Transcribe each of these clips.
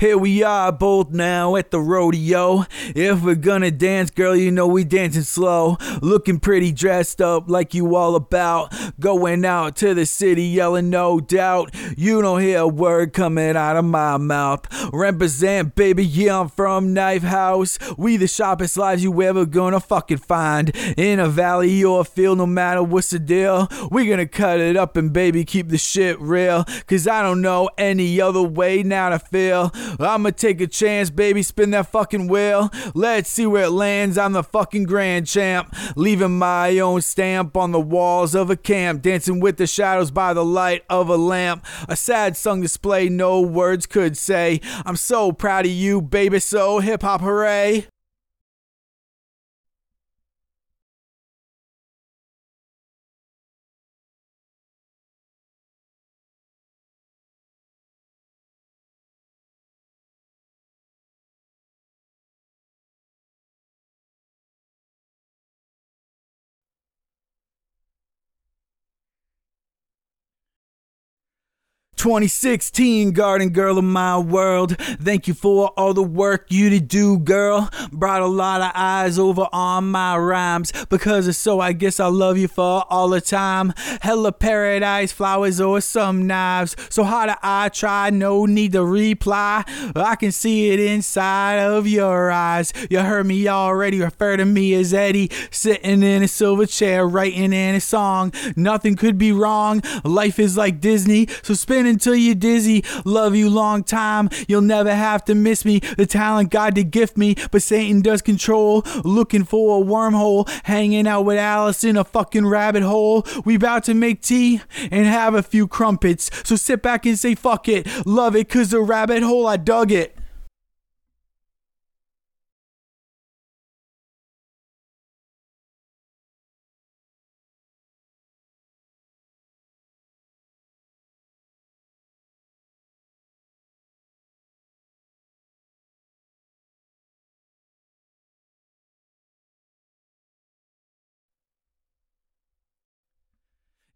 Here we are both now at the rodeo. If we're gonna dance, girl, you know we dancing slow. Looking pretty dressed up like you all about. Going out to the city yelling no doubt. You don't hear a word coming out of my mouth. Represent, baby, yeah, I'm from Knife House. We the sharpest lives you ever gonna fucking find. In a valley or a field, no matter what's the deal. We gonna cut it up and baby, keep the shit real. Cause I don't know any other way now to feel. I'ma take a chance, baby, spin that fucking wheel. Let's see where it lands. I'm the fucking grand champ, leaving my own stamp on the walls of a camp, dancing with the shadows by the light of a lamp. A sad song display, no words could say. I'm so proud of you, baby, so hip hop hooray. 2016 garden girl of my world. Thank you for all the work you did do girl. Brought a lot of eyes over on my rhymes. Because it's so i guess i love you for all the time. Hella paradise flowers or some knives. So how do i try? No need to reply. I can see it inside of your eyes. You heard me already. Refer to me as eddie. Sitting in a silver chair writing in a song. Nothing could be wrong. Life is like disney. So spin until you're dizzy. Love you long time. You'll never have to miss me. The talent God did gift me, but Satan does control. Looking for a wormhole, hanging out with Alice in a fucking rabbit hole. We about to make tea and have a few crumpets. So sit back and say fuck it. Love it, cause the rabbit hole, I dug it.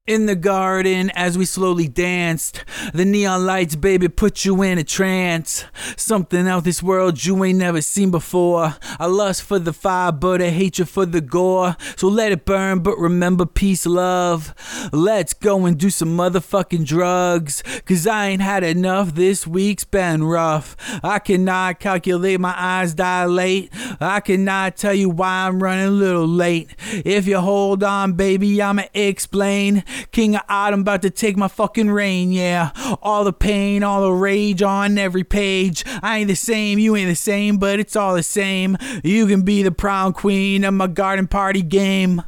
In the garden, as we slowly danced, the neon lights, baby, put you in a trance. Something out this world you ain't never seen before. I lust for the fire, but I hate you for the gore. So let it burn, but remember peace, love. Let's go and do some motherfucking drugs. Cause I ain't had enough, this week's been rough. I cannot calculate, my eyes dilate. I cannot tell you why I'm running a little late. If you hold on, baby, I'ma explain. King of Autumn about to take my fucking reign, yeah. All the pain, all the rage on every page. I ain't the same, you ain't the same, but it's all the same. You can be the prom queen of my garden party game.